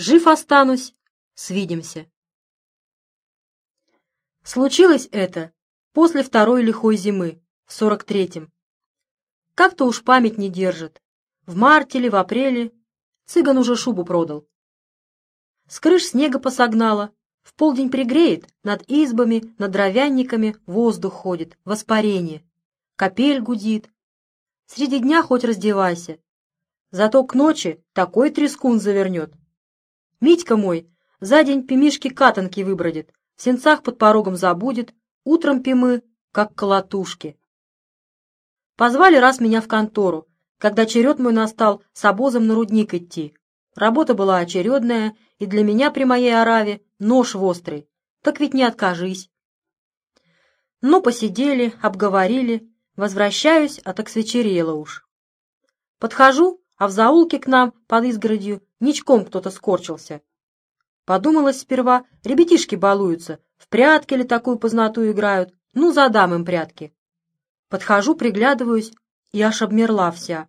Жив останусь, свидимся. Случилось это после второй лихой зимы, в сорок третьем. Как-то уж память не держит. В марте или в апреле цыган уже шубу продал. С крыш снега посогнало, в полдень пригреет, над избами, над дровянниками воздух ходит, воспарение. Капель гудит. Среди дня хоть раздевайся. Зато к ночи такой трескун завернет. Митька мой за день пимишки катанки выбродит, в сенцах под порогом забудет, утром пимы, как колотушки. Позвали раз меня в контору, когда черед мой настал с обозом на рудник идти. Работа была очередная, и для меня при моей ораве нож острый. Так ведь не откажись. Ну, посидели, обговорили, возвращаюсь, а так свечерело уж. Подхожу, а в заулке к нам под изгородью ничком кто-то скорчился. Подумалось сперва, ребятишки балуются, в прятки ли такую познатую играют, ну, задам им прятки. Подхожу, приглядываюсь, и аж обмерла вся.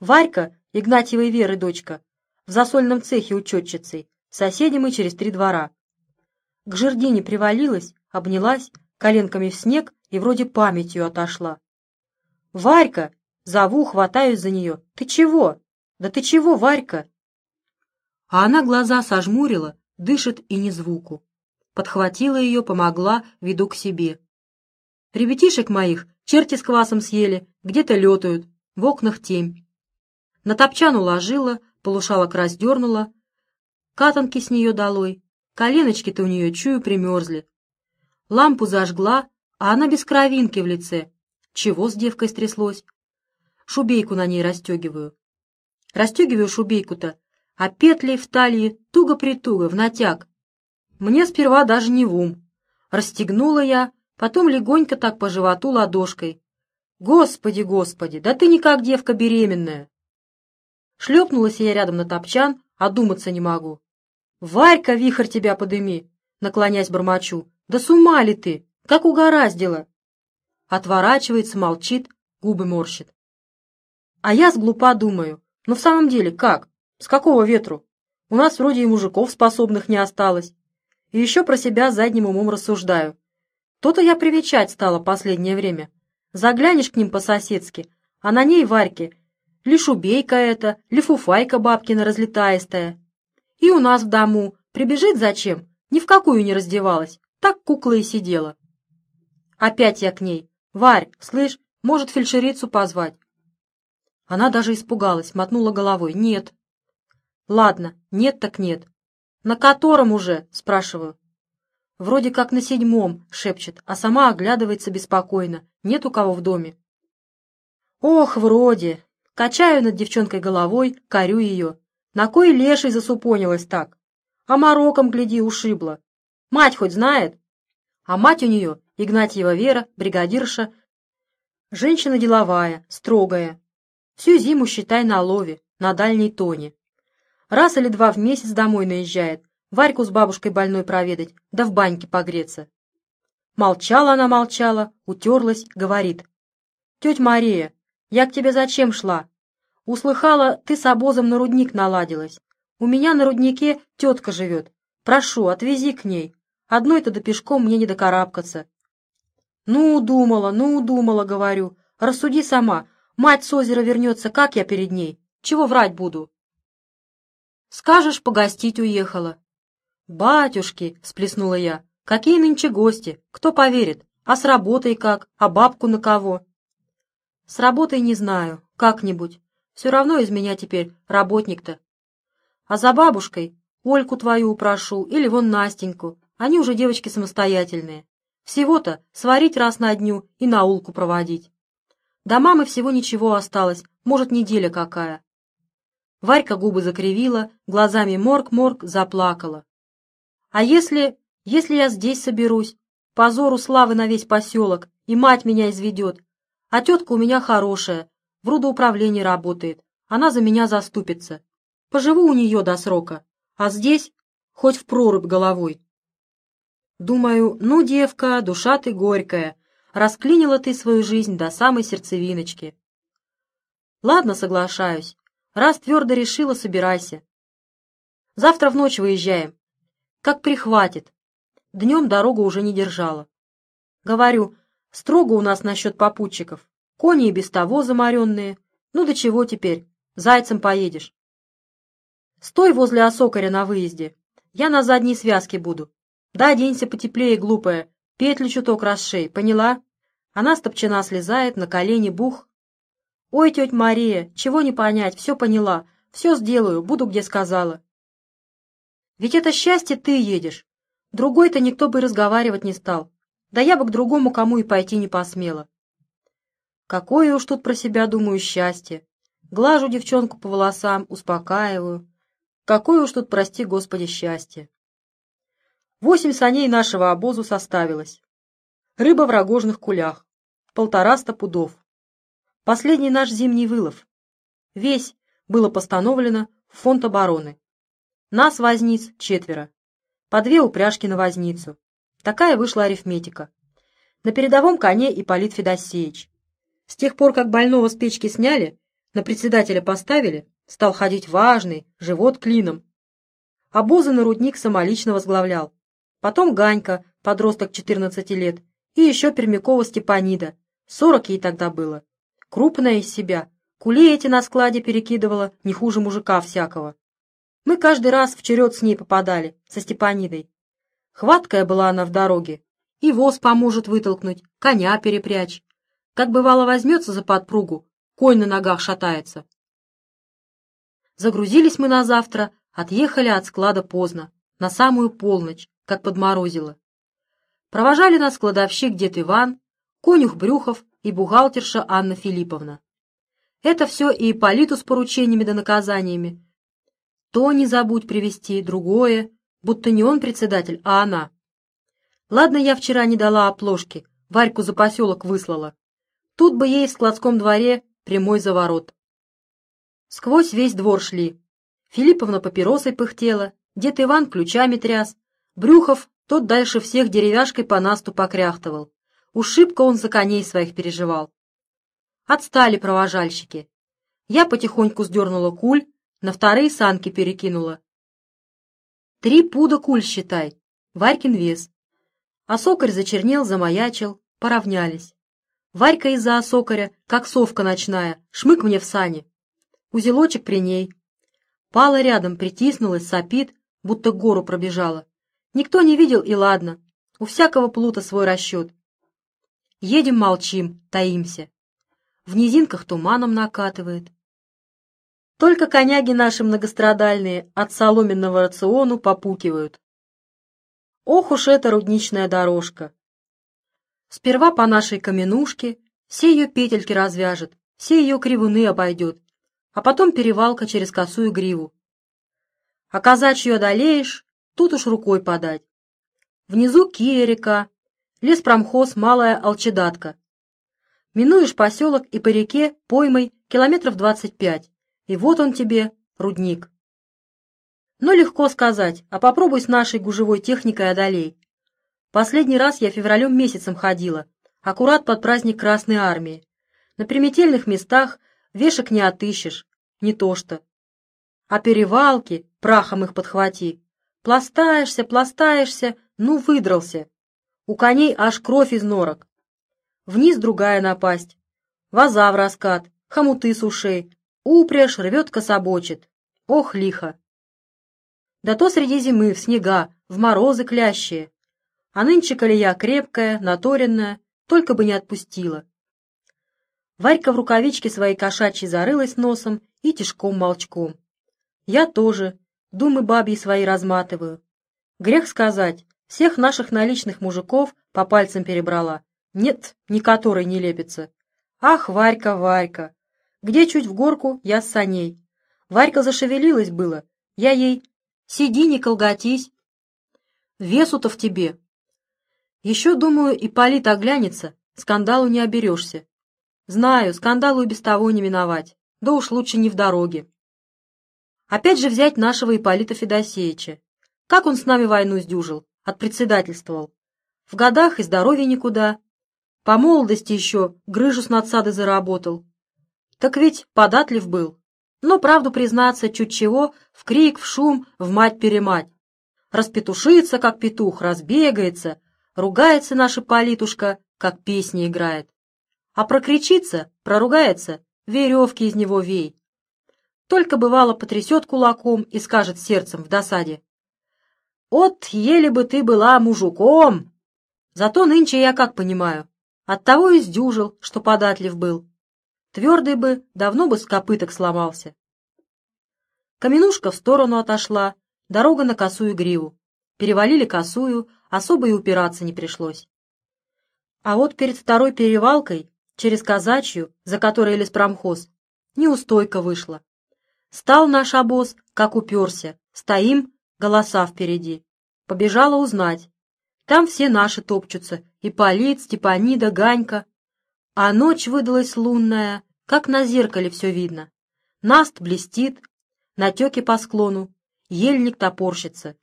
Варька, Игнатьевой Веры дочка, в засольном цехе учетчицей, соседи мы через три двора. К жердине привалилась, обнялась, коленками в снег и вроде памятью отошла. «Варька!» — зову, хватаюсь за нее. «Ты чего? Да ты чего, Варька?» А она глаза сожмурила, дышит и ни звуку. Подхватила ее, помогла, веду к себе. Ребятишек моих черти с квасом съели, где-то летают, в окнах темь. На топчан уложила, полушалок раздернула, катанки с нее долой, коленочки-то у нее, чую, примерзли. Лампу зажгла, а она без кровинки в лице. Чего с девкой стряслось? Шубейку на ней расстегиваю. Расстегиваю шубейку-то, а петли в талии туго-притуго, в натяг. Мне сперва даже не в ум. Расстегнула я, потом легонько так по животу ладошкой. Господи, господи, да ты никак девка беременная. Шлепнулась я рядом на топчан, а думаться не могу. «Варька, вихрь тебя подыми!» Наклонясь бормочу. «Да с ума ли ты? Как угораздило!» Отворачивается, молчит, губы морщит. А я с глупа думаю. Ну в самом деле, как? С какого ветру? У нас вроде и мужиков способных не осталось. И еще про себя задним умом рассуждаю. То-то я привечать стала последнее время. Заглянешь к ним по-соседски, а на ней Варьке ли шубейка это, ли фуфайка бабкина разлетаистая. И у нас в дому прибежит зачем, ни в какую не раздевалась, так кукла и сидела. Опять я к ней. «Варь, слышь, может фельдшерицу позвать?» Она даже испугалась, мотнула головой. «Нет». Ладно, нет так нет. На котором уже, спрашиваю. Вроде как на седьмом, шепчет, а сама оглядывается беспокойно. Нет у кого в доме. Ох, вроде. Качаю над девчонкой головой, корю ее. На кой леший засупонилась так? А мороком, гляди, ушибла. Мать хоть знает? А мать у нее, Игнатьева Вера, бригадирша, женщина деловая, строгая. Всю зиму, считай, на лове, на дальней тоне. Раз или два в месяц домой наезжает, Варьку с бабушкой больной проведать, да в баньке погреться. Молчала она, молчала, утерлась, говорит. «Тетя Мария, я к тебе зачем шла? Услыхала, ты с обозом на рудник наладилась. У меня на руднике тетка живет. Прошу, отвези к ней. Одной-то до пешком мне не докарабкаться». «Ну, думала, ну, думала, говорю. Рассуди сама. Мать с озера вернется, как я перед ней? Чего врать буду?» Скажешь, погостить уехала. Батюшки, сплеснула я, какие нынче гости, кто поверит? А с работой как? А бабку на кого? С работой не знаю, как-нибудь. Все равно из меня теперь работник-то. А за бабушкой Ольку твою упрошу или вон Настеньку. Они уже девочки самостоятельные. Всего-то сварить раз на дню и на улку проводить. До мамы всего ничего осталось, может, неделя какая. Варька губы закривила, глазами морг-морг заплакала. «А если... если я здесь соберусь? Позору славы на весь поселок, и мать меня изведет. А тетка у меня хорошая, в рудоуправлении работает, она за меня заступится. Поживу у нее до срока, а здесь хоть в прорубь головой». Думаю, ну, девка, душа ты горькая, расклинила ты свою жизнь до самой сердцевиночки. Ладно, соглашаюсь, Раз твердо решила, собирайся. Завтра в ночь выезжаем. Как прихватит. Днем дорога уже не держала. Говорю, строго у нас насчет попутчиков. Кони и без того замаренные. Ну до чего теперь? Зайцем поедешь. Стой возле осокаря на выезде. Я на задней связке буду. Да, оденься потеплее, глупая. Петлю чуток расшей, поняла? Она стопчена слезает, на колени бух. Ой, тетя Мария, чего не понять, все поняла. Все сделаю, буду где сказала. Ведь это счастье ты едешь. Другой-то никто бы разговаривать не стал. Да я бы к другому кому и пойти не посмела. Какое уж тут про себя думаю счастье. Глажу девчонку по волосам, успокаиваю. Какое уж тут, прости Господи, счастье. Восемь саней нашего обозу составилось. Рыба в рогожных кулях. Полтораста пудов. Последний наш зимний вылов. Весь было постановлено в фонд обороны. Нас, возниц, четверо. По две упряжки на возницу. Такая вышла арифметика. На передовом коне Ипполит Федосеевич. С тех пор, как больного с печки сняли, на председателя поставили, стал ходить важный, живот клином. Обозы на рудник самолично возглавлял. Потом Ганька, подросток 14 лет, и еще Пермякова Степанида, 40 ей тогда было. Крупная из себя, кули эти на складе перекидывала, не хуже мужика всякого. Мы каждый раз в черед с ней попадали, со Степанидой. Хваткая была она в дороге, и воз поможет вытолкнуть, коня перепрячь. Как бывало возьмется за подпругу, конь на ногах шатается. Загрузились мы на завтра, отъехали от склада поздно, на самую полночь, как подморозило. Провожали нас кладовщик дед Иван, конюх Брюхов и бухгалтерша Анна Филипповна. Это все и Ипполиту с поручениями да наказаниями. То не забудь привести другое, будто не он председатель, а она. Ладно, я вчера не дала оплошки, Варьку за поселок выслала. Тут бы ей в складском дворе прямой заворот. Сквозь весь двор шли. Филипповна папиросой пыхтела, дед Иван ключами тряс, Брюхов тот дальше всех деревяшкой по насту покряхтывал. Ушибко он за коней своих переживал. Отстали провожальщики. Я потихоньку сдернула куль, на вторые санки перекинула. Три пуда куль, считай, Варькин вес. Осокарь зачернел, замаячил, поравнялись. Варька из-за осокаря, как совка ночная, шмык мне в сани узелочек при ней. Пала рядом, притиснулась, сопит, будто гору пробежала. Никто не видел, и ладно. У всякого плута свой расчет. Едем, молчим, таимся. В низинках туманом накатывает. Только коняги наши многострадальные от соломенного рациону попукивают. Ох уж эта рудничная дорожка! Сперва по нашей каменушке все ее петельки развяжет, все ее кривуны обойдет, а потом перевалка через косую гриву. А казачью одолеешь, тут уж рукой подать. Внизу Кия река, леспромхоз Малая Алчедатка. Минуешь поселок и по реке поймой километров двадцать пять, и вот он тебе, рудник. Но легко сказать, а попробуй с нашей гужевой техникой одолей. Последний раз я февралем месяцем ходила, аккурат под праздник Красной Армии. На примительных местах Вешек не отыщешь, не то что. А перевалки, прахом их подхвати. Пластаешься, пластаешься, ну выдрался. У коней аж кровь из норок. Вниз другая напасть. Ваза в раскат, хомуты с ушей. Упряжь рвет кособочит. Ох, лихо. Да то среди зимы, в снега, в морозы клящие. А нынче колея крепкая, наторенная, только бы не отпустила. Варька в рукавичке своей кошачьей зарылась носом и тишком-молчком. Я тоже, думы бабьи свои разматываю. Грех сказать, всех наших наличных мужиков по пальцам перебрала. Нет, ни которой не лепится. Ах, Варька, Варька! Где чуть в горку, я с саней. Варька зашевелилась было. Я ей «Сиди, не колготись». Весу-то в тебе. Еще, думаю, и Полит оглянется, скандалу не оберешься. Знаю, скандалу и без того не миновать. Да уж лучше не в дороге. Опять же взять нашего Ипполита Федосеевича. Как он с нами войну сдюжил, отпредседательствовал. В годах и здоровье никуда. По молодости еще грыжу с надсады заработал. Так ведь податлив был. Но, правду признаться, чуть чего, в крик, в шум, в мать-перемать. Распетушится, как петух, разбегается, ругается наша политушка, как песни играет. А прокричится, проругается, веревки из него вей. Только бывало потрясет кулаком и скажет сердцем в досаде. «От, еле бы ты была мужиком!» Зато нынче я как понимаю, оттого и сдюжил, что податлив был. Твердый бы, давно бы с копыток сломался. Каменушка в сторону отошла, дорога на косую гриву. Перевалили косую, особо и упираться не пришлось. А вот перед второй перевалкой, через казачью, за которой леспромхоз, неустойка вышла. Стал наш обоз, как уперся, стоим, голоса впереди. Побежала узнать. Там все наши топчутся, и Полит, Степанида, Ганька. А ночь выдалась лунная, как на зеркале все видно. Наст блестит, натеки по склону, ельник топорщится.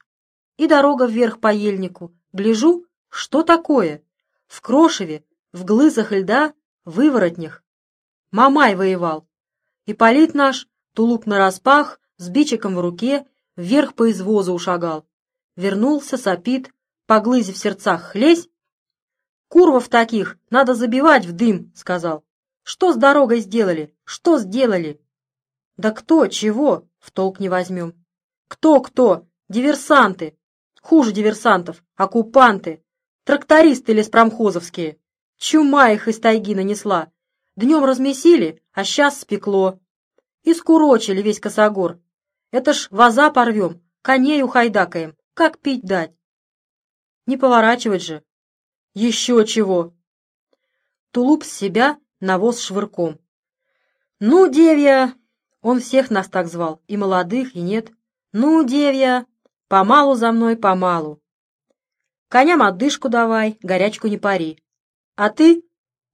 И дорога вверх по ельнику. Гляжу, что такое? В крошеве, в глызах льда, выворотнях. Мамай воевал. И полит наш, тулуп нараспах, с бичиком в руке, вверх по извозу ушагал. Вернулся, сопит, по глызе в сердцах хлесь. «Курвов таких надо забивать в дым», — сказал. «Что с дорогой сделали? Что сделали?» «Да кто, чего?» — в толк не возьмем. «Кто-кто? Диверсанты! Хуже диверсантов, оккупанты, трактористы леспромхозовские. Чума их из тайги нанесла. Днем размесили, а сейчас спекло. И скурочили весь косогор. Это ж ваза порвем, коней ухайдакаем. Как пить дать? Не поворачивать же. Еще чего. Тулуп с себя навоз швырком. Ну, девья, он всех нас так звал, и молодых, и нет. Ну, девья, помалу за мной, помалу. Коням отдышку давай, горячку не пари. А ты,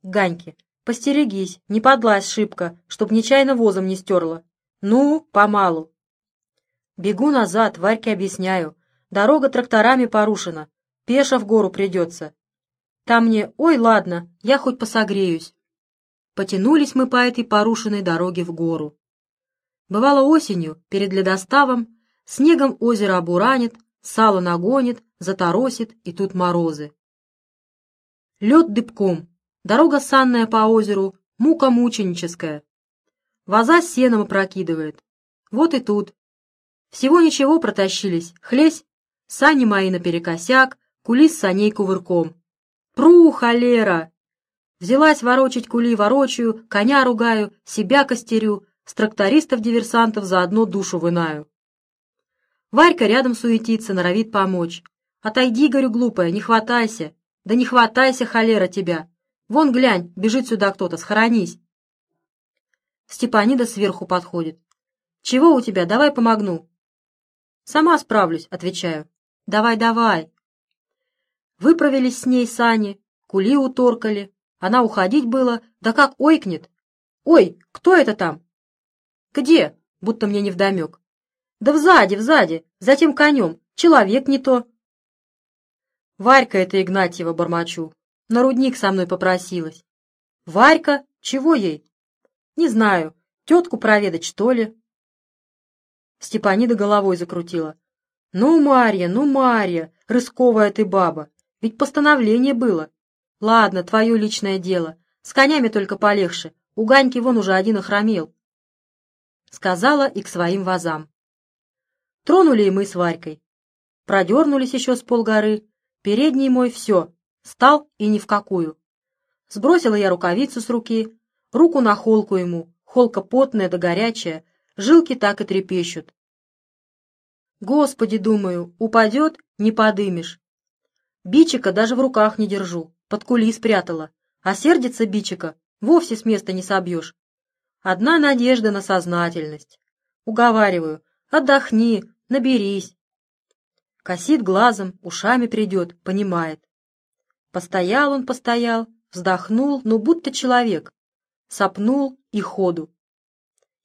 Ганьки, постерегись, не подлазь шибко, чтоб нечаянно возом не стерла. Ну, помалу. Бегу назад, Варьке объясняю. Дорога тракторами порушена, Пеша в гору придется. Там мне, ой, ладно, я хоть посогреюсь. Потянулись мы по этой порушенной дороге в гору. Бывало осенью, перед ледоставом, снегом озеро обуранит, сало нагонит, заторосит, и тут морозы. Лед дыбком, дорога санная по озеру, мука мученическая. Ваза сеном опрокидывает. Вот и тут. Всего ничего протащились, хлесь, сани мои наперекосяк, кули с саней кувырком. Пру, холера! Взялась ворочать кули, ворочаю, коня ругаю, себя костерю, с трактористов-диверсантов за одну душу вынаю. Варька рядом суетится, норовит помочь. Отойди, говорю, глупая, не хватайся. Да не хватайся, холера, тебя. Вон, глянь, бежит сюда кто-то, схоронись. Степанида сверху подходит. Чего у тебя? Давай помогну. Сама справлюсь, отвечаю. Давай, давай. Выправились с ней сани, кули уторкали. Она уходить было, да как ойкнет. «Ой, кто это там?» «Где?» — будто мне невдомек. «Да взади, взади, за тем конем. Человек не то». Варька это Игнатьева бормочу. На рудник со мной попросилась. «Варька? Чего ей?» «Не знаю. Тетку проведать, что ли?» Степанида головой закрутила. «Ну, Марья, ну, Марья, рысковая ты баба. Ведь постановление было. Ладно, твое личное дело. С конями только полегче. У Ганьки вон уже один охромел. Сказала и к своим вазам. Тронули и мы с Варькой. Продернулись еще с полгоры. Передний мой все. Стал и ни в какую. Сбросила я рукавицу с руки, руку на холку ему, холка потная да горячая, жилки так и трепещут. Господи, думаю, упадет, не подымешь. Бичика даже в руках не держу, под кули спрятала. А сердится бичика, вовсе с места не собьешь. Одна надежда на сознательность. Уговариваю, отдохни, наберись. Косит глазом, ушами придет, понимает. Постоял он, постоял, вздохнул, ну будто человек. Сопнул и ходу.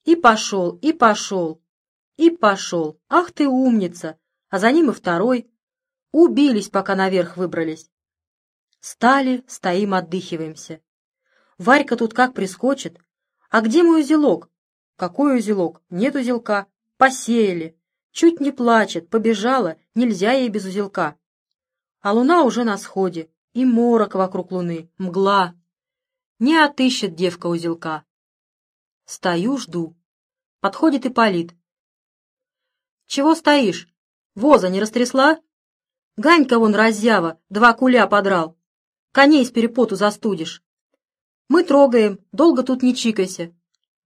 И пошел, и пошел, и пошел. Ах ты умница! А за ним и второй, Убились, пока наверх выбрались. Стали, стоим, отдыхиваемся. Варька тут как прискочит. А где мой узелок? Какой узелок? Нет узелка. Посеяли. Чуть не плачет, побежала, нельзя ей без узелка. А луна уже на сходе, и морок вокруг луны, мгла. Не отыщет девка узелка. Стою, жду. Подходит и палит. Чего стоишь? Воза не растрясла? Ганька вон раззява, два куля подрал. Коней с перепоту застудишь. Мы трогаем, долго тут не чикайся.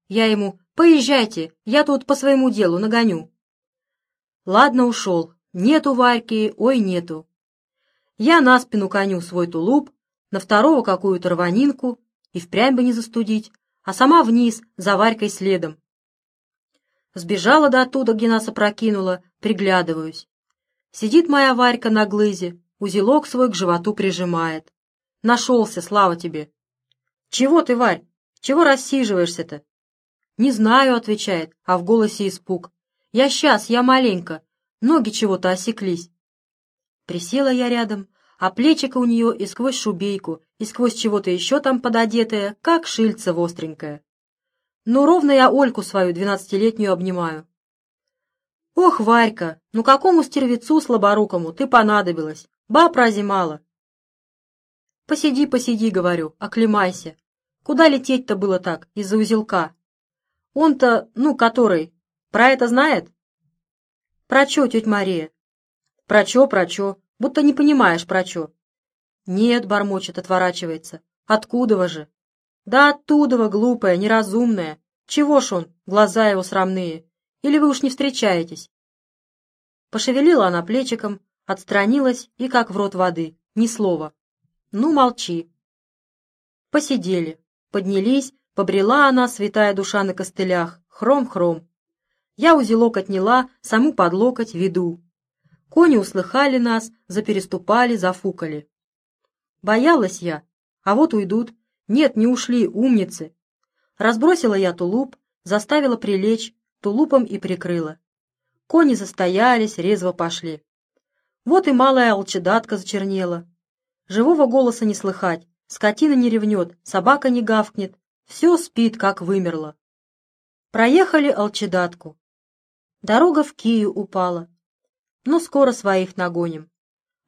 Я ему, поезжайте, я тут по своему делу нагоню. Ладно, ушел. Нету Варьки, ой, нету. Я на спину коню свой тулуп, на второго какую-то рванинку, и впрямь бы не застудить, а сама вниз, за Варькой следом. Сбежала до оттуда, где нас опрокинула, приглядываюсь. Сидит моя Варька на глызе, узелок свой к животу прижимает. Нашелся, слава тебе. Чего ты, Варь, чего рассиживаешься-то? Не знаю, отвечает, а в голосе испуг. Я сейчас, я маленько. Ноги чего-то осеклись. Присела я рядом, а плечико у нее и сквозь шубейку, и сквозь чего-то еще там пододетое, как шильце остренькое. Ну, ровно я Ольку свою двенадцатилетнюю обнимаю. Ох, Варька, ну какому стервецу слаборукому ты понадобилась? Баб рази мало. Посиди, посиди, говорю, оклемайся. Куда лететь-то было так, из-за узелка? Он-то, ну, который, про это знает? Про чё, тетя Мария? Про чё, про чё? Будто не понимаешь, про чё. Нет, бормочет, отворачивается. Откуда же? Да оттуда, глупая, неразумная. Чего ж он, глаза его срамные? Или вы уж не встречаетесь? Пошевелила она плечиком, отстранилась и как в рот воды, ни слова. Ну, молчи. Посидели, поднялись, побрела она, святая душа на костылях, хром-хром. Я узелок отняла, саму под локоть веду. Кони услыхали нас, запереступали, зафукали. Боялась я, а вот уйдут, нет, не ушли, умницы. Разбросила я тулуп, заставила прилечь, тулупом и прикрыла. Кони застоялись, резво пошли. Вот и малая алчедатка зачернела. Живого голоса не слыхать, скотина не ревнет, собака не гавкнет, все спит, как вымерло. Проехали алчедатку. Дорога в Кию упала. Но скоро своих нагоним.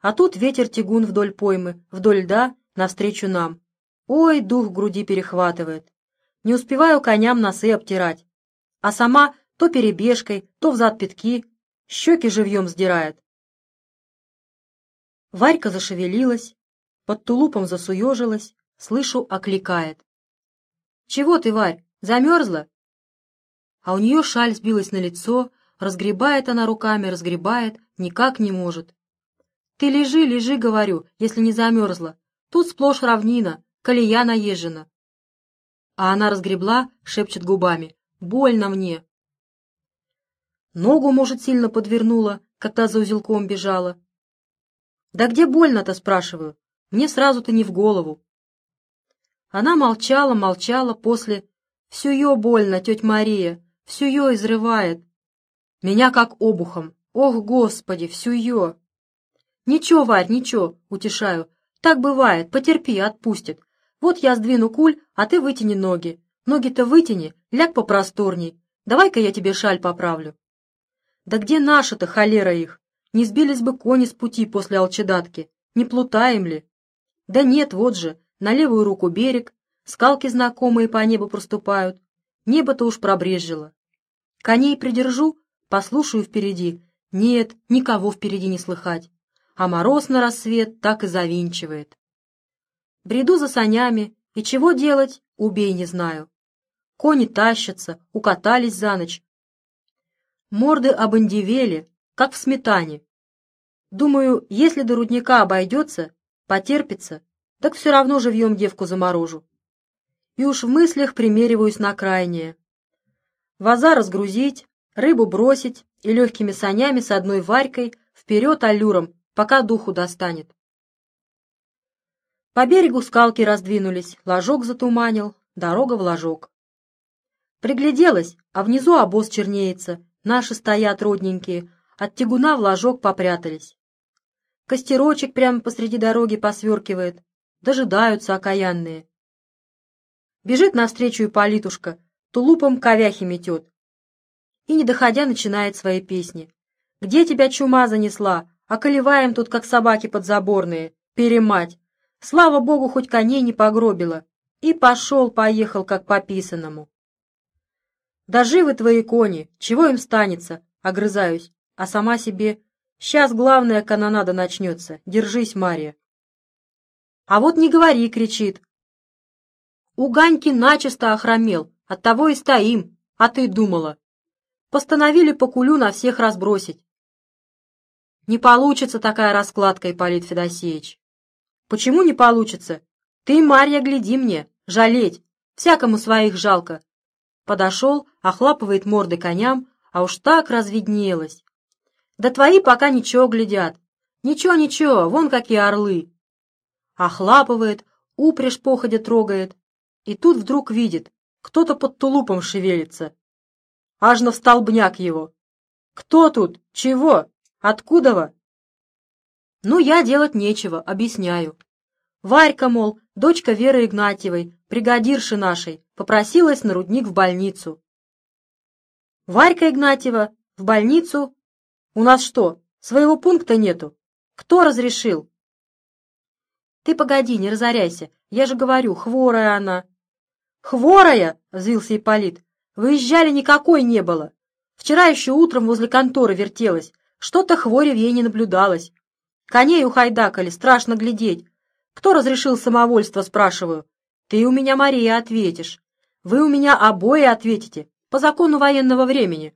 А тут ветер тягун вдоль поймы, вдоль льда, навстречу нам. Ой, дух груди перехватывает. Не успеваю коням носы обтирать. А сама то перебежкой, то взад пятки, щеки живьем сдирает. Варька зашевелилась, под тулупом засуежилась, слышу, окликает. «Чего ты, Варь, замерзла?» А у нее шаль сбилась на лицо, разгребает она руками, разгребает, никак не может. «Ты лежи, лежи, — говорю, — если не замерзла. Тут сплошь равнина, колея наезжена. А она разгребла, шепчет губами. Больно мне. Ногу, может, сильно подвернула, когда за узелком бежала. Да где больно-то, спрашиваю? Мне сразу-то не в голову. Она молчала, молчала, после... Всю ее больно, тетя Мария, всю ее изрывает. Меня как обухом. Ох, Господи, всю ее. Ничего, Варь, ничего, утешаю. Так бывает, потерпи, отпустит. Вот я сдвину куль, а ты вытяни ноги. Ноги-то вытяни, ляг попросторней. Давай-ка я тебе шаль поправлю. Да где наши-то, холера их? Не сбились бы кони с пути после алчедатки. Не плутаем ли? Да нет, вот же, на левую руку берег, скалки знакомые по небу проступают. Небо-то уж пробрежило. Коней придержу, послушаю впереди. Нет, никого впереди не слыхать. А мороз на рассвет так и завинчивает. Бреду за санями, и чего делать, убей не знаю. Кони тащатся, укатались за ночь. Морды обандевели, как в сметане. Думаю, если до рудника обойдется, потерпится, так все равно живьем девку заморожу. И уж в мыслях примериваюсь на крайнее. Ваза разгрузить, рыбу бросить и легкими санями с одной варькой вперед аллюром, пока духу достанет. По берегу скалки раздвинулись, ложок затуманил, дорога в ложок. Пригляделась, а внизу обоз чернеется, наши стоят родненькие, от тягуна в ложок попрятались. Костерочек прямо посреди дороги посверкивает, дожидаются окаянные. Бежит навстречу и политушка, тулупом ковяхи метет. И, не доходя, начинает свои песни. «Где тебя чума занесла? Околеваем тут, как собаки подзаборные. Перемать! Слава богу, хоть коней не погробила. И пошел-поехал, как по писанному. Да живы твои кони, чего им станется, огрызаюсь, а сама себе, сейчас главная канонада начнется, держись, Мария. А вот не говори, кричит. У Ганьки начисто охромел, оттого и стоим, а ты думала. Постановили по кулю на всех разбросить. Не получится такая раскладка, Ипполит Федосеевич. Почему не получится? Ты, Марья, гляди мне, жалеть, всякому своих жалко. Подошел, охлапывает морды коням, а уж так разведнелось. Да твои пока ничего глядят. Ничего-ничего, вон какие орлы. Охлапывает, упряжь походя трогает. И тут вдруг видит, кто-то под тулупом шевелится. Аж на столбняк его. Кто тут? Чего? Откуда вы? Ну, я делать нечего, объясняю. Варька, мол, дочка Веры Игнатьевой, бригадирши нашей, попросилась на рудник в больницу. Варька Игнатьева в больницу? У нас что, своего пункта нету? Кто разрешил? Ты погоди, не разоряйся, я же говорю, хворая она. Хворая, взвился Ипполит, выезжали никакой не было. Вчера еще утром возле конторы вертелась, что-то хвори не наблюдалось. Коней ухайдакали, страшно глядеть. Кто разрешил самовольство, спрашиваю? Ты у меня, Мария, ответишь. Вы у меня обои ответите, по закону военного времени.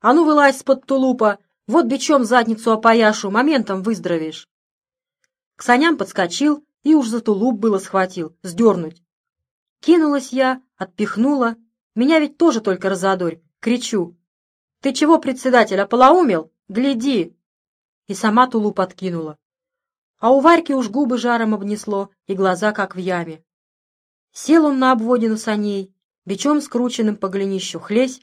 А ну, вылазь с-под тулупа, вот бичом задницу опояшу, моментом выздоровеешь. К саням подскочил и уж за тулуп было схватил, сдернуть. Кинулась я, отпихнула. Меня ведь тоже только разодорь. Кричу. «Ты чего, председатель, ополоумел? Гляди!» И сама тулуп подкинула. А у Варьки уж губы жаром обнесло и глаза как в яме. Сел он на обводину саней, бичом скрученным по голенищу хлесь.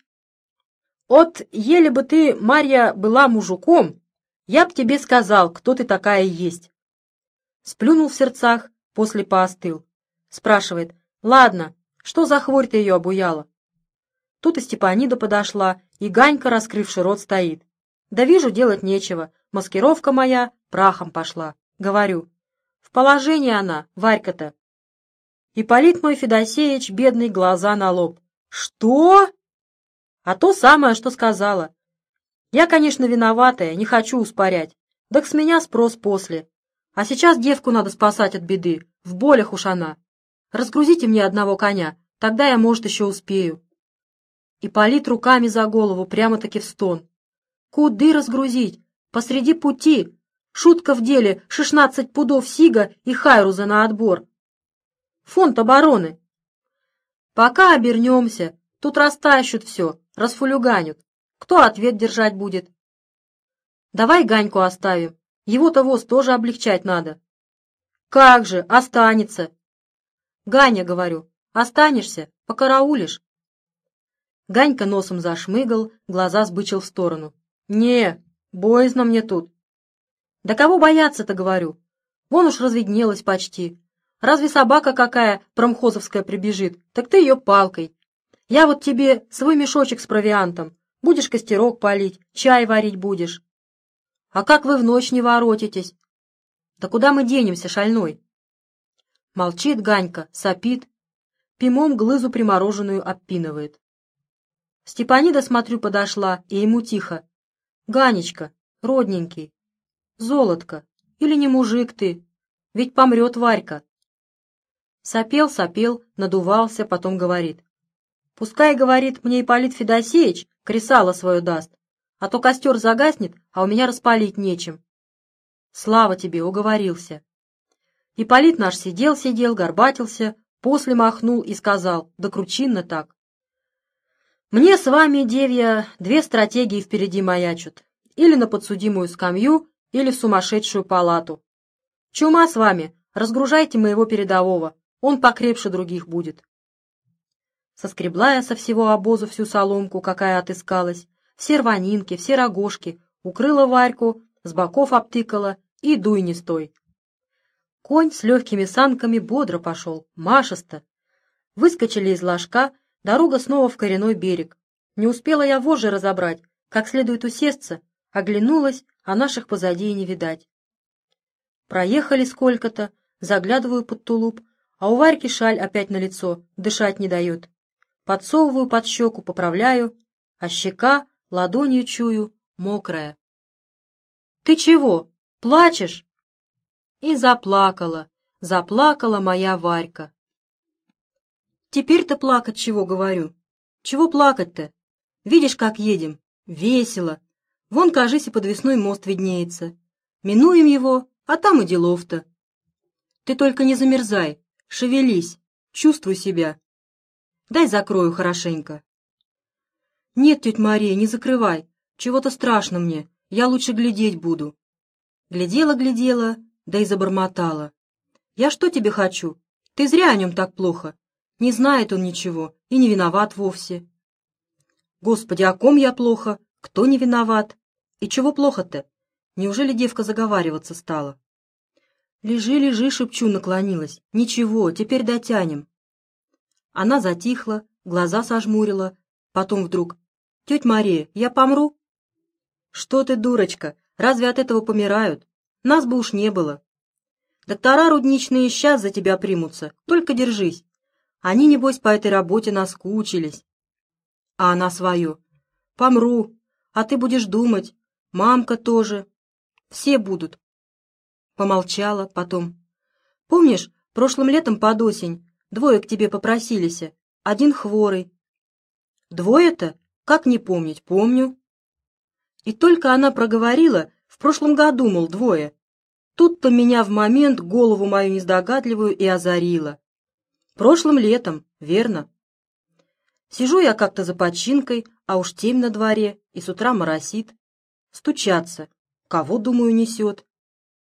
«От, еле бы ты, Марья, была мужиком, я б тебе сказал, кто ты такая есть». Сплюнул в сердцах, после поостыл. Спрашивает, «Ладно, что за хворь ты ее обуяла?» Тут и Степанида подошла, и Ганька, раскрывший рот, стоит. Да вижу, делать нечего. Маскировка моя прахом пошла. Говорю. В положении она, Варька-то. Ипполит мой Федосеевич, бедный, глаза на лоб. Что? А то самое, что сказала. Я, конечно, виноватая, не хочу успорять. Так с меня спрос после. А сейчас девку надо спасать от беды. В болях уж она. Разгрузите мне одного коня, тогда я, может, еще успею. Ипполит руками за голову, прямо-таки в стон. Куды разгрузить? Посреди пути. Шутка в деле, шестнадцать пудов сига и хайруза на отбор. Фонд обороны. Пока обернемся, тут растащут все, расфулюганят. Кто ответ держать будет? Давай Ганьку оставим. Его-то воз тоже облегчать надо. Как же, останется. Ганя, говорю, останешься, покараулишь. Ганька носом зашмыгал, глаза сбычил в сторону. «Не, боязно мне тут». «Да кого бояться-то, говорю? Вон уж разведнелось почти. Разве собака какая промхозовская прибежит, так ты ее палкой. Я вот тебе свой мешочек с провиантом. Будешь костерок палить, чай варить будешь. А как вы в ночь не воротитесь? Да куда мы денемся, шальной?» Молчит Ганька, сопит, пимом глызу примороженную обпинывает. Степанида, смотрю, подошла, и ему тихо. Ганечка, родненький, золотко, или не мужик ты, ведь помрет Варька. Сопел, сопел, надувался, потом говорит. Пускай, говорит, мне Ипполит Федосеевич кресало свое даст, а то костер загаснет, а у меня распалить нечем. Слава тебе, уговорился. Ипполит наш сидел-сидел, горбатился, после махнул и сказал, да кручинно так. Мне с вами, девья, две стратегии впереди маячут. Или на подсудимую скамью, или в сумасшедшую палату. Чума с вами, разгружайте моего передового, он покрепше других будет. Соскребла я со всего обоза всю соломку, какая отыскалась, все рванинки, все рогожки, укрыла Варьку, с боков обтыкала и дуй не стой. Конь с легкими санками бодро пошел, машесто. Выскочили из ложка, Дорога снова в коренной берег. Не успела я вожжи разобрать, как следует усесться, оглянулась, а наших позади и не видать. Проехали сколько-то, заглядываю под тулуп, а у Варьки шаль опять на лицо, дышать не дает. Подсовываю под щеку, поправляю, а щека, ладонью чую, мокрая. «Ты чего, плачешь?» И заплакала, заплакала моя Варька. «Теперь-то плакать чего, говорю? Чего плакать-то? Видишь, как едем? Весело. Вон, кажись, и подвесной мост виднеется. Минуем его, а там и делов-то. Ты только не замерзай, шевелись, чувствуй себя. Дай закрою хорошенько. Нет, тетя Мария, не закрывай. Чего-то страшно мне. Я лучше глядеть буду. Глядела-глядела, да и забормотала. Я что тебе хочу? Ты зря о нем так плохо. Не знает он ничего и не виноват вовсе. Господи, о ком я плохо? Кто не виноват? И чего плохо-то? Неужели девка заговариваться стала? «Лежи, лежи», — шепчу, наклонилась. «Ничего, теперь дотянем». Она затихла, глаза сожмурила, потом вдруг. «Тетя Мария, я помру?» «Что ты, дурочка, разве от этого помирают? Нас бы уж не было. Доктора рудничные сейчас за тебя примутся, только держись. Они, небось, по этой работе наскучились». А она свое. «Помру, а ты будешь думать, мамка тоже. Все будут, Помолчала, потом. «Помнишь, прошлым летом под осень двое к тебе попросились, один хворый». «Двое-то? Как не помнить? Помню». И только она проговорила, в прошлом году, мол, двое. Тут-то меня в момент голову мою нездогадливую и озарила. Прошлым летом, верно. Сижу я как-то за починкой, а уж темь на дворе, и с утра моросит. Стучаться. Кого, думаю, несет?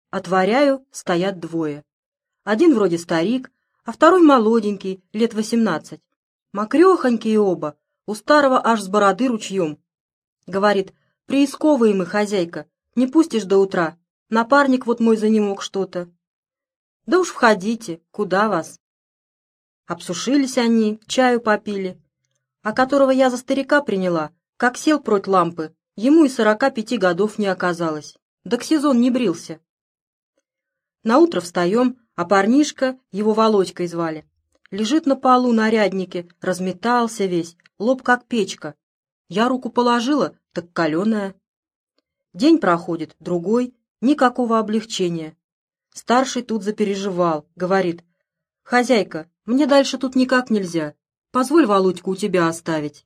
Отворяю, стоят двое. Один вроде старик, а второй молоденький, лет восемнадцать. Мокрехонькие оба, у старого аж с бороды ручьем. Говорит, приисковые мы, хозяйка, не пустишь до утра. Напарник вот мой занемог что-то. Да уж входите, куда вас? Обсушились они, чаю попили. А которого я за старика приняла, как сел проть лампы, ему и сорока пяти годов не оказалось. Да к сезон не брился. Наутро встаем, а парнишка, его Володькой звали, лежит на полу на ряднике, разметался весь, лоб как печка. Я руку положила, так каленая. День проходит, другой, никакого облегчения. Старший тут запереживал, говорит, «Хозяйка, мне дальше тут никак нельзя. Позволь Володьку у тебя оставить.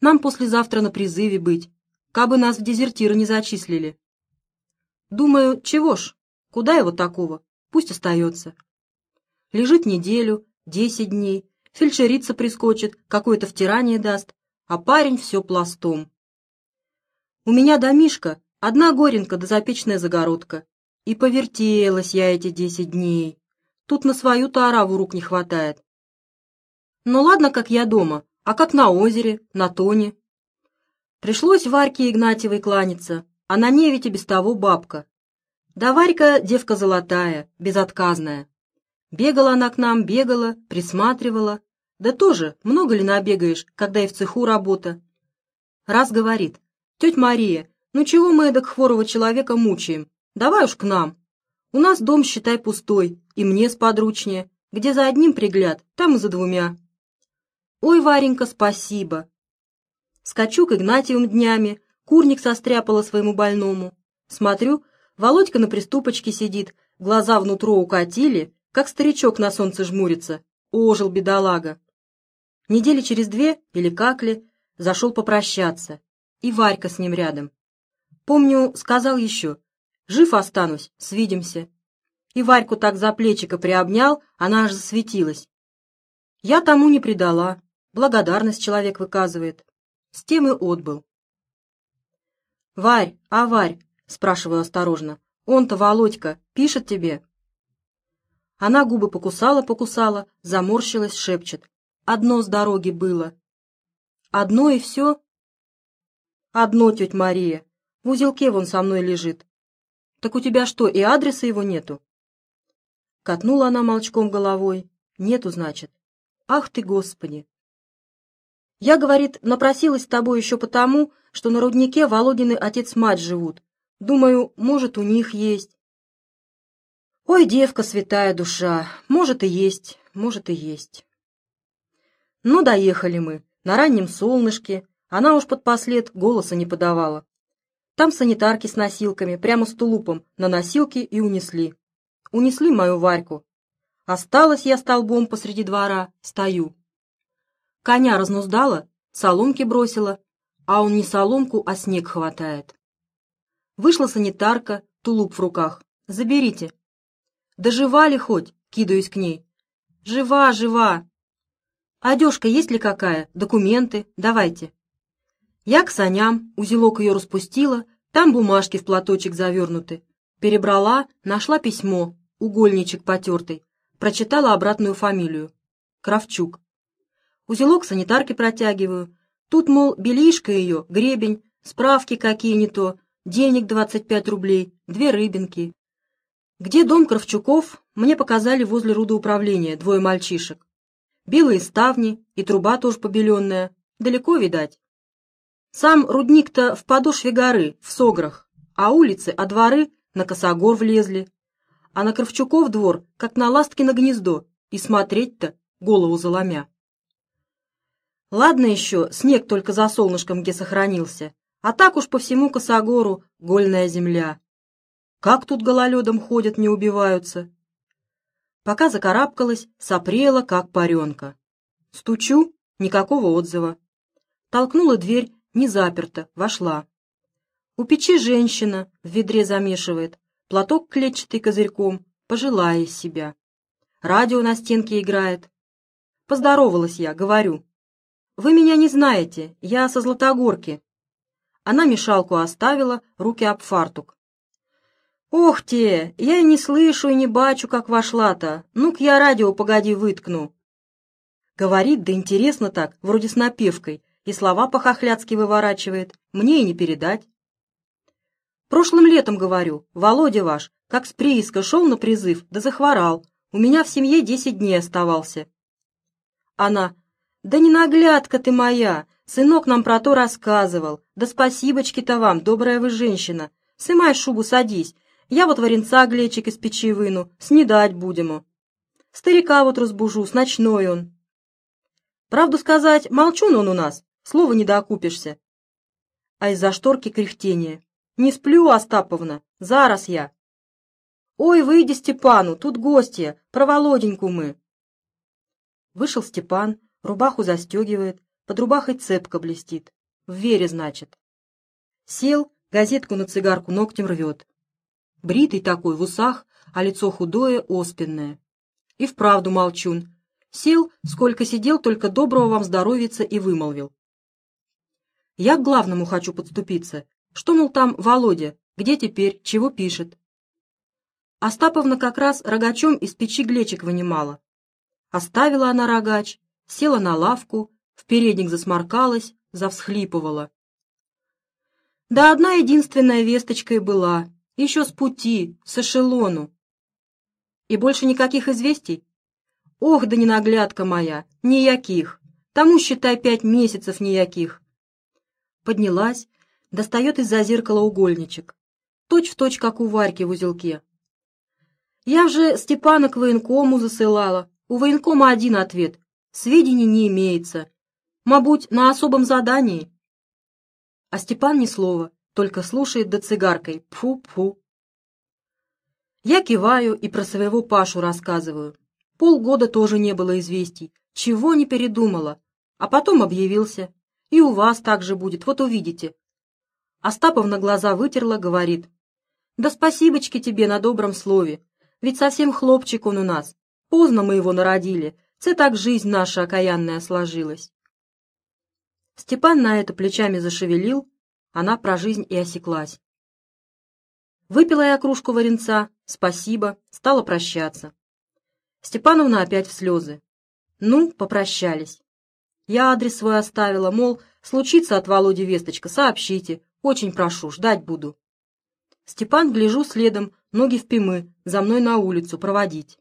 Нам послезавтра на призыве быть, кабы нас в дезертиры не зачислили». Думаю, чего ж, Куда его такого? Пусть остается. Лежит неделю, десять дней, фельдшерица прискочит, какое-то втирание даст, а парень все пластом. У меня домишка, одна горенка да запечная загородка. И повертелась я эти десять дней. Тут на свою-то ораву рук не хватает. Ну ладно, как я дома, а как на озере, на тоне. Пришлось Варьке Игнатьевой кланяться, а на ней ведь и без того бабка. Да Варька девка золотая, безотказная. Бегала она к нам, бегала, присматривала. Да тоже, много ли набегаешь, когда и в цеху работа? Раз говорит, тетя Мария, ну чего мы эдак хворого человека мучаем? Давай уж к нам. У нас дом, считай, пустой, и мне сподручнее. Где за одним пригляд, там и за двумя. Ой, Варенька, спасибо. Скачу к Игнатьевым днями, курник состряпала своему больному. Смотрю, Володька на приступочке сидит, глаза внутрь укатили, как старичок на солнце жмурится. Ожил бедолага. Недели через две, или как ли, зашел попрощаться. И Варька с ним рядом. Помню, сказал еще, жив останусь, свидимся. И Варьку так за плечико приобнял, она аж засветилась. Я тому не предала, благодарность человек выказывает. С тем и отбыл. «Варь, а Варь, Спрашиваю осторожно. Он-то, Володька, пишет тебе? Она губы покусала-покусала, заморщилась, шепчет. Одно с дороги было. Одно и все? Одно, тетя Мария. В узелке вон со мной лежит. Так у тебя что, и адреса его нету? Катнула она молчком головой. Нету, значит. Ах ты, Господи! Я, говорит, напросилась с тобой еще потому, что на руднике Володины отец-мать живут. Думаю, может, у них есть. Ой, девка, святая душа, может и есть, может и есть. Ну, доехали мы, на раннем солнышке, она уж под послед голоса не подавала. Там санитарки с носилками, прямо с тулупом, на носилки и унесли. Унесли мою Варьку. Осталась я столбом посреди двора, стою. Коня разнуздала, соломки бросила, а он не соломку, а снег хватает. Вышла санитарка, тулуп в руках. «Заберите». «Да жива ли хоть?» — кидаюсь к ней. «Жива, жива». «Одежка есть ли какая? Документы? Давайте». Я к саням, узелок ее распустила, там бумажки в платочек завернуты. Перебрала, нашла письмо, угольничек потертый, прочитала обратную фамилию. Кравчук. Узелок санитарки протягиваю. Тут, мол, белишка ее, гребень, справки какие не то, денег 25 рублей, две рыбинки. Где дом Кравчуков, мне показали возле рудоуправления двое мальчишек. Белые ставни и труба тоже побеленная, далеко видать. Сам рудник-то в подошве горы, в Сограх, а улицы, а дворы на Косогор влезли. А на Кравчуков двор, как на ластки на гнездо, и смотреть-то голову заломя. Ладно еще, снег только за солнышком где сохранился, а так уж по всему Косогору гольная земля. Как тут гололедом ходят, не убиваются? Пока закарабкалась, сопрела, как паренка. Стучу, никакого отзыва. Толкнула дверь не заперта, вошла. У печи женщина в ведре замешивает, платок клетчатый козырьком, пожилая из себя. Радио на стенке играет. Поздоровалась я, говорю. «Вы меня не знаете, я со Златогорки». Она мешалку оставила, руки об фартук. «Ох те, я и не слышу, и не бачу, как вошла-то. Ну-ка я радио погоди выткну». Говорит, да интересно так, вроде с напевкой, и слова по-хохляцки выворачивает, мне и не передать. Прошлым летом, говорю, Володя ваш, как с прииска шел на призыв, да захворал, у меня в семье десять дней оставался. Она, да не наглядка ты моя, сынок нам про то рассказывал, да спасибочки-то вам, добрая вы женщина, сымай шубу, садись, я вот варенца глечик из печи выну, снедать будем. Старика вот разбужу, с ночной он. Правду сказать, молчун он у нас, Слова не доокупишься. А из-за шторки кряхтение. Не сплю, Остаповна, зараз я. Ой, выйди, Степану, тут гостья, про Володеньку мы. Вышел Степан, рубаху застегивает, под рубахой цепка блестит. В вере, значит. Сел, газетку на цигарку ногтем рвет. Бритый такой, в усах, а лицо худое, оспенное. И вправду молчун. Сел, сколько сидел, только доброго вам здоровица и вымолвил. Я к главному хочу подступиться. Что, мол, там Володя? Где теперь? Чего пишет? Остаповна как раз рогачом из печи глечик вынимала. Оставила она рогач, села на лавку, в передник засморкалась, завсхлипывала. Да одна единственная весточка и была, еще с пути, с эшелону. И больше никаких известий? Ох, да ненаглядка моя, никаких. Тому, считай, пять месяцев никаких поднялась, достает из-за зеркала угольничек. Точь в точь, как у Варьки в узелке. Я же Степана к военкому засылала. У военкома один ответ. Сведений не имеется. Мабуть, на особом задании. А Степан ни слова, только слушает до цигаркой. Пфу-пфу. Я киваю и про своего Пашу рассказываю. Полгода тоже не было известий. Чего не передумала. А потом объявился. И у вас так же будет, вот увидите. Остаповна глаза вытерла, говорит. Да спасибочки тебе на добром слове. Ведь совсем хлопчик он у нас. Поздно мы его народили. Це так жизнь наша окаянная сложилась. Степан на это плечами зашевелил, она про жизнь и осеклась. Выпила я кружку варенца, спасибо, стала прощаться. Степановна опять в слезы. Ну, попрощались. Я адрес свой оставила, мол, случится от Володи весточка, сообщите. Очень прошу, ждать буду. Степан, гляжу следом, ноги в пимы, за мной на улицу проводить.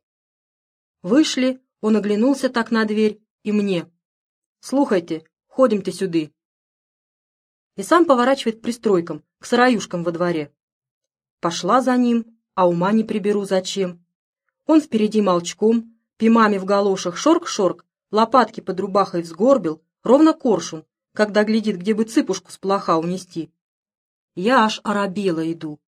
Вышли, он оглянулся так на дверь и мне. «Слухайте, ходим ты сюды. И сам поворачивает к пристройкам, к сыроюшкам во дворе. Пошла за ним, а ума не приберу зачем. Он впереди молчком, пимами в галошах шорк-шорк, лопатки под рубахой взгорбил, ровно коршун, когда глядит, где бы цыпушку с плоха унести. Я аж оробела иду.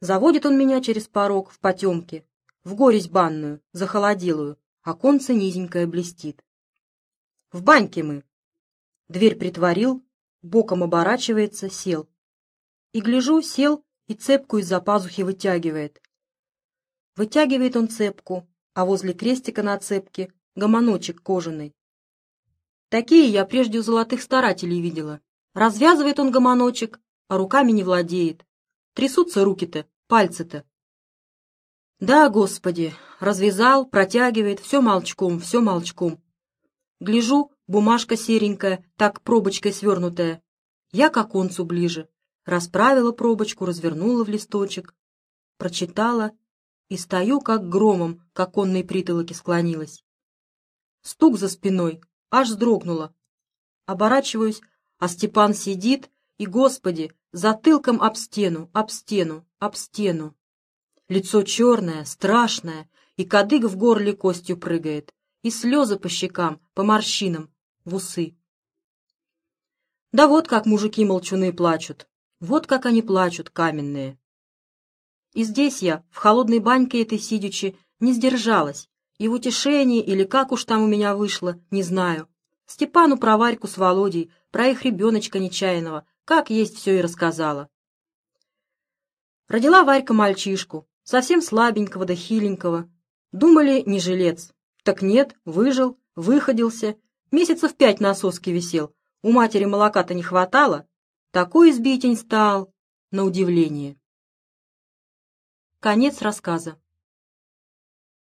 Заводит он меня через порог в потемке, в горесь банную, захолоделую, оконце низенькое блестит. В баньке мы. Дверь притворил, боком оборачивается, сел. И гляжу, сел и цепку из-за пазухи вытягивает. Вытягивает он цепку, а возле крестика на цепке гомоночек кожаный. Такие я прежде у золотых старателей видела. Развязывает он гомоночек, а руками не владеет. Трясутся руки-то, пальцы-то. Да, Господи, развязал, протягивает, все молчком, все молчком. Гляжу, бумажка серенькая, так пробочкой свернутая. Я к оконцу ближе. Расправила пробочку, развернула в листочек. Прочитала и стою, как громом, к оконной притолоке склонилась. Стук за спиной, аж вздрогнула. Оборачиваюсь, а Степан сидит, и, Господи, затылком об стену, об стену, об стену. Лицо черное, страшное, и кадык в горле костью прыгает, и слезы по щекам, по морщинам, в усы. Да вот как мужики-молчуны плачут, вот как они плачут, каменные. И здесь я, в холодной баньке этой сидячи, не сдержалась, и в утешении, или как уж там у меня вышло, не знаю. Степану про Варьку с Володей, про их ребеночка нечаянного, как есть все и рассказала. Родила Варька мальчишку, совсем слабенького да хиленького. Думали, не жилец. Так нет, выжил, выходился, месяцев пять на соске висел. У матери молока-то не хватало. Такой избитень стал, на удивление. Конец рассказа.